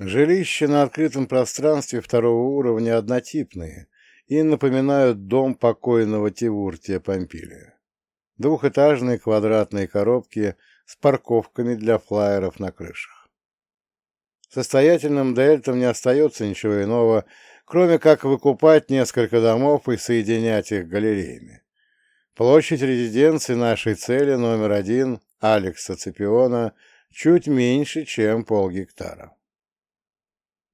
Жилища на открытом пространстве второго уровня однотипные и напоминают дом покойного Тивуртия Помпилия. Двухэтажные квадратные коробки с парковками для флайеров на крышах. Состоятельным дельтам не остается ничего иного, кроме как выкупать несколько домов и соединять их галереями. Площадь резиденции нашей цели номер один, Алекса Цепиона, чуть меньше, чем полгектара.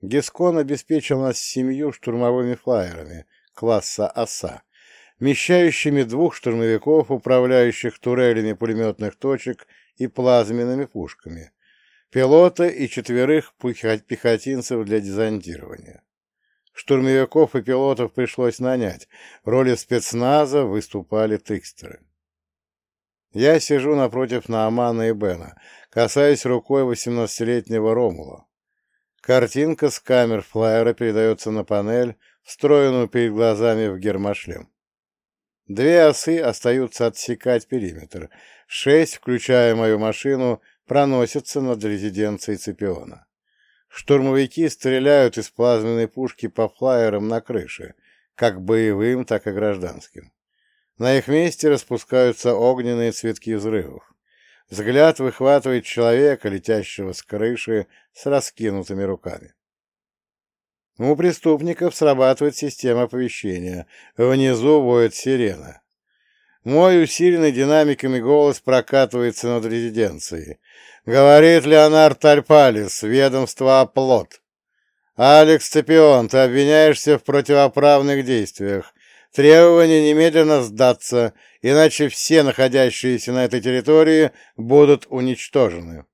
Гескон обеспечил нас семью штурмовыми флайерами класса «Оса», вмещающими двух штурмовиков, управляющих турелями пулеметных точек и плазменными пушками, пилота и четверых пехотинцев для дезонтирования. Штурмовиков и пилотов пришлось нанять, в роли спецназа выступали трикстеры. Я сижу напротив Наамана и Бена, касаясь рукой 18-летнего Ромула. Картинка с камер флайера передается на панель, встроенную перед глазами в гермошлем. Две осы остаются отсекать периметр. Шесть, включая мою машину, проносятся над резиденцией Цепиона. Штурмовики стреляют из плазменной пушки по флайерам на крыше, как боевым, так и гражданским. На их месте распускаются огненные цветки взрывов. Взгляд выхватывает человека, летящего с крыши с раскинутыми руками. У преступников срабатывает система оповещения. Внизу воет сирена. Мой усиленный динамиками голос прокатывается над резиденцией. Говорит Леонард Тальпалис, ведомство «Оплот». «Алекс Цепион, ты обвиняешься в противоправных действиях. Требование немедленно сдаться, иначе все находящиеся на этой территории будут уничтожены.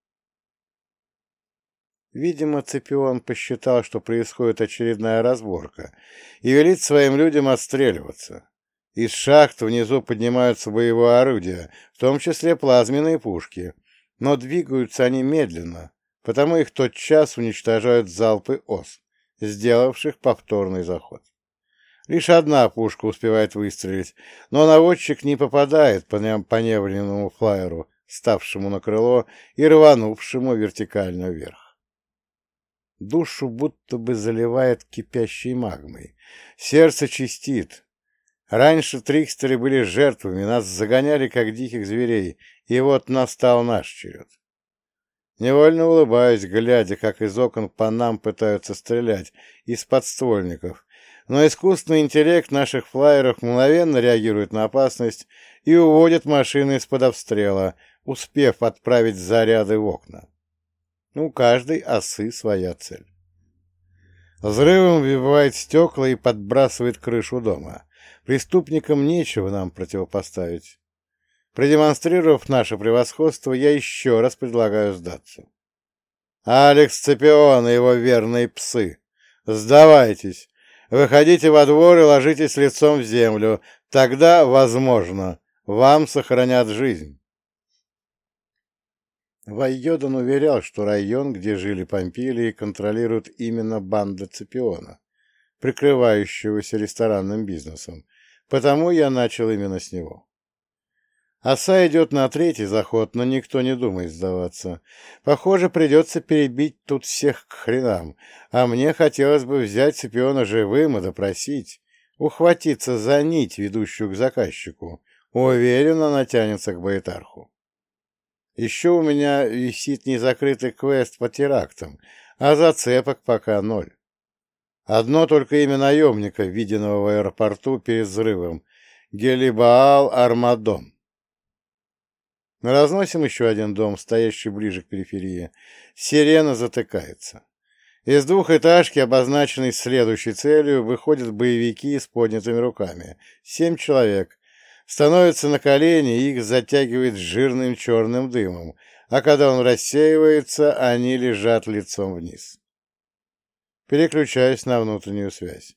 Видимо, Цепион посчитал, что происходит очередная разборка, и велит своим людям отстреливаться. Из шахт внизу поднимаются боевые орудия, в том числе плазменные пушки, но двигаются они медленно, потому их тотчас уничтожают залпы ос, сделавших повторный заход. Лишь одна пушка успевает выстрелить, но наводчик не попадает по поневленному флайеру, ставшему на крыло и рванувшему вертикально вверх. Душу будто бы заливает кипящей магмой. Сердце чистит. Раньше трикстеры были жертвами, нас загоняли, как диких зверей, и вот настал наш черед. Невольно улыбаюсь, глядя, как из окон по нам пытаются стрелять, из подствольников, но искусственный интеллект наших флайеров мгновенно реагирует на опасность и уводит машины из-под обстрела, успев отправить заряды в окна. У каждой осы своя цель. Взрывом выбивает стекла и подбрасывает крышу дома. Преступникам нечего нам противопоставить. Продемонстрировав наше превосходство, я еще раз предлагаю сдаться. «Алекс Цепион и его верные псы! Сдавайтесь! Выходите во двор и ложитесь лицом в землю. Тогда, возможно, вам сохранят жизнь. Вайодан уверял, что район, где жили Помпилии, контролирует именно банда Цепиона, прикрывающегося ресторанным бизнесом, потому я начал именно с него. Оса идет на третий заход, но никто не думает сдаваться. Похоже, придется перебить тут всех к хренам, а мне хотелось бы взять Цепиона живым и допросить, ухватиться за нить, ведущую к заказчику. Уверен, она тянется к Баэтарху. Еще у меня висит незакрытый квест по терактам, а зацепок пока ноль. Одно только имя наемника, виденного в аэропорту перед взрывом — Гелибаал Армадон. Мы разносим еще один дом, стоящий ближе к периферии. Сирена затыкается. Из двухэтажки, обозначенной следующей целью, выходят боевики с поднятыми руками. Семь человек. Становятся на колени, их затягивает жирным черным дымом, а когда он рассеивается, они лежат лицом вниз. Переключаюсь на внутреннюю связь.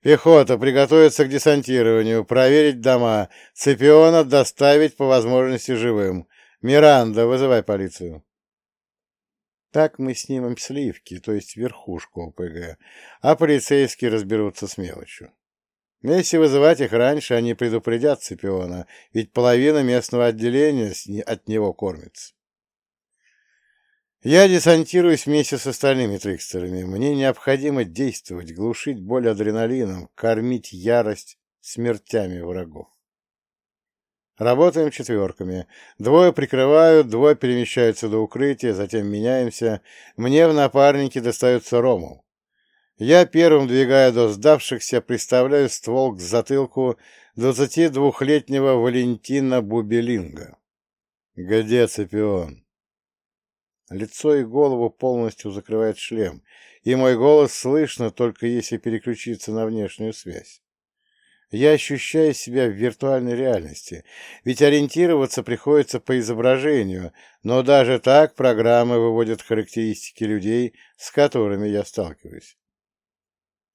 Пехота, приготовиться к десантированию, проверить дома, Цепиона доставить по возможности живым. Миранда, вызывай полицию. Так мы снимем сливки, то есть верхушку ОПГ, а полицейские разберутся с мелочью. Если вызывать их раньше, они предупредят Цепиона, ведь половина местного отделения от него кормится. Я десантируюсь вместе с остальными трикстерами. Мне необходимо действовать, глушить боль адреналином, кормить ярость смертями врагов. Работаем четверками. Двое прикрывают, двое перемещаются до укрытия, затем меняемся. Мне в напарнике достается Рому. Я первым двигаю до сдавшихся, приставляю ствол к затылку 22-летнего Валентина Бубелинга. Где Цепион? Лицо и голову полностью закрывает шлем, и мой голос слышно только если переключиться на внешнюю связь. Я ощущаю себя в виртуальной реальности, ведь ориентироваться приходится по изображению, но даже так программы выводят характеристики людей, с которыми я сталкиваюсь.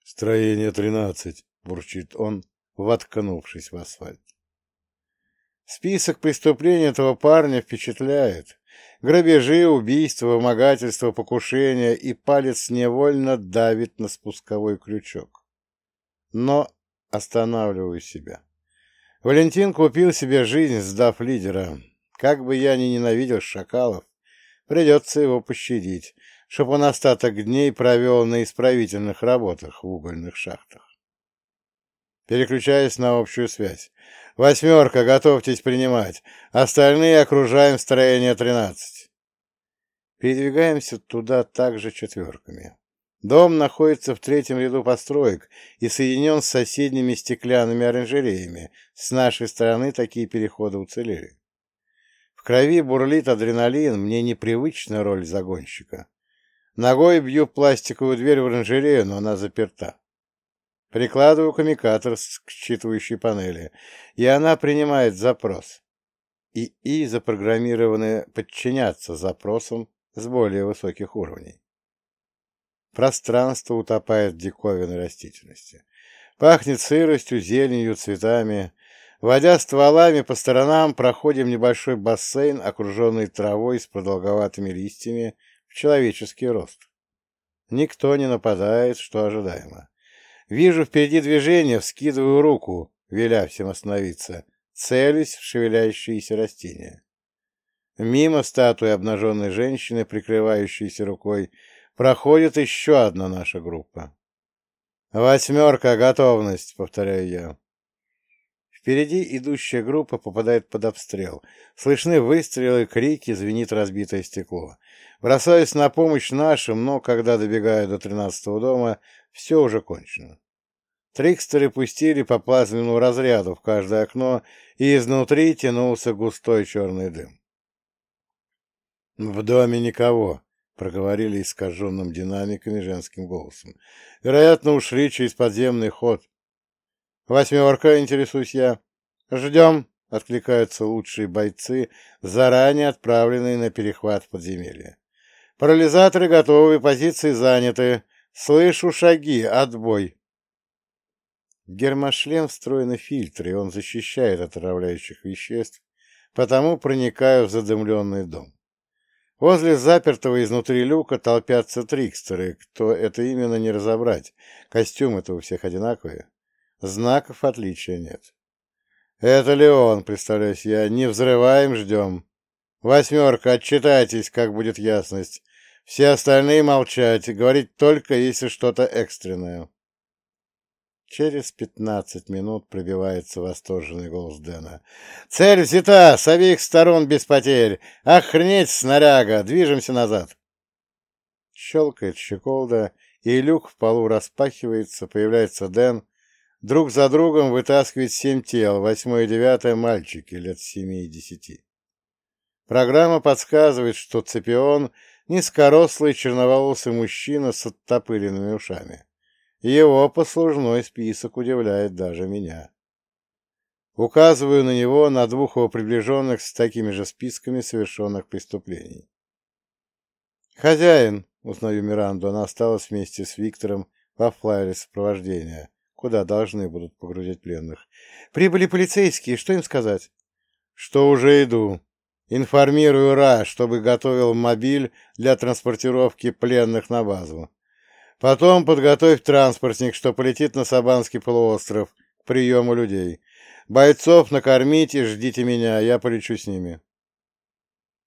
«Строение 13», — бурчит он, воткнувшись в асфальт. Список преступлений этого парня впечатляет. Грабежи, убийства, вымогательства, покушения, и палец невольно давит на спусковой крючок. Но останавливаю себя. Валентин купил себе жизнь, сдав лидера. Как бы я ни ненавидел шакалов, придется его пощадить, чтобы он остаток дней провел на исправительных работах в угольных шахтах. Переключаюсь на общую связь. «Восьмерка, готовьтесь принимать. Остальные окружаем строение тринадцать». Передвигаемся туда также четверками. Дом находится в третьем ряду построек и соединен с соседними стеклянными оранжереями. С нашей стороны такие переходы уцелели. В крови бурлит адреналин, мне непривычна роль загонщика. Ногой бью пластиковую дверь в оранжерею, но она заперта. Прикладываю коммуникатор к считывающей панели, и она принимает запрос. ИИ запрограммированы подчиняться запросам с более высоких уровней. Пространство утопает в диковинной растительности. Пахнет сыростью, зеленью, цветами. Водя стволами по сторонам, проходим небольшой бассейн, окруженный травой с продолговатыми листьями в человеческий рост. Никто не нападает, что ожидаемо. Вижу впереди движение, вскидываю руку, веля всем остановиться, целюсь в шевеляющиеся растения. Мимо статуи обнаженной женщины, прикрывающейся рукой, проходит еще одна наша группа. «Восьмерка, готовность!» — повторяю я. Впереди идущая группа попадает под обстрел. Слышны выстрелы, крики, звенит разбитое стекло. Бросаюсь на помощь нашим, но когда добегаю до тринадцатого дома, все уже кончено. Трикстеры пустили по плазменному разряду в каждое окно, и изнутри тянулся густой черный дым. «В доме никого», — проговорили искаженным динамиками женским голосом. «Вероятно, ушли через подземный ход». «Восьмерка», — интересуюсь я. «Ждем», — откликаются лучшие бойцы, заранее отправленные на перехват в подземелье. «Парализаторы готовы, позиции заняты. Слышу шаги, отбой». Гермошлем встроены фильтры, и он защищает от отравляющих веществ, потому проникаю в задымленный дом. Возле запертого изнутри люка толпятся трикстеры. Кто это именно, не разобрать. Костюмы-то у всех одинаковые. Знаков отличия нет. Это ли он, представляюсь я. Не взрываем, ждем. Восьмерка, отчитайтесь, как будет ясность. Все остальные молчать, говорить только, если что-то экстренное. Через пятнадцать минут пробивается восторженный голос Дэна. «Цель взята! С обеих сторон без потерь! Охренеть, снаряга! Движемся назад!» Щелкает щеколда, и люк в полу распахивается, появляется Дэн. Друг за другом вытаскивает семь тел, восьмое и девятое мальчики лет семи и десяти. Программа подсказывает, что Цепион — низкорослый черноволосый мужчина с оттопыренными ушами. Его послужной список удивляет даже меня. Указываю на него, на двух его приближенных с такими же списками совершенных преступлений. «Хозяин», — узнаю Миранду, она осталась вместе с Виктором во флайере сопровождения, куда должны будут погрузить пленных. «Прибыли полицейские, что им сказать?» «Что уже иду. Информирую Ра, чтобы готовил мобиль для транспортировки пленных на базу. Потом подготовь транспортник, что полетит на Сабанский полуостров к приему людей. Бойцов накормите, ждите меня, я полечу с ними.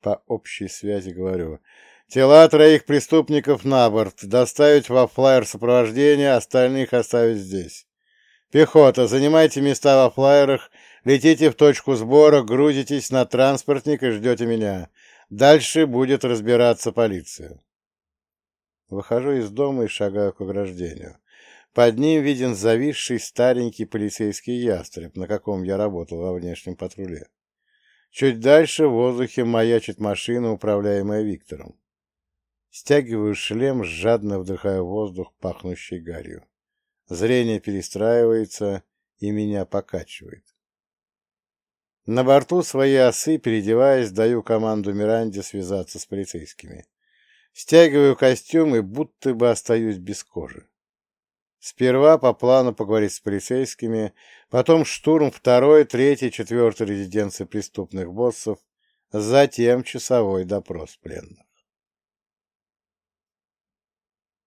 По общей связи говорю. Тела троих преступников на борт, доставить во флайер сопровождения, остальных оставить здесь. Пехота, занимайте места во флайерах, летите в точку сбора, грузитесь на транспортник и ждете меня. Дальше будет разбираться полиция. Выхожу из дома и шагаю к ограждению. Под ним виден зависший старенький полицейский ястреб, на каком я работал во внешнем патруле. Чуть дальше в воздухе маячит машина, управляемая Виктором. Стягиваю шлем, жадно вдыхаю воздух, пахнущий гарью. Зрение перестраивается и меня покачивает. На борту своей осы, переодеваясь, даю команду Миранде связаться с полицейскими. Стягиваю костюм и будто бы остаюсь без кожи. Сперва по плану поговорить с полицейскими, потом штурм второй, третьей, четвертой резиденции преступных боссов, затем часовой допрос пленных.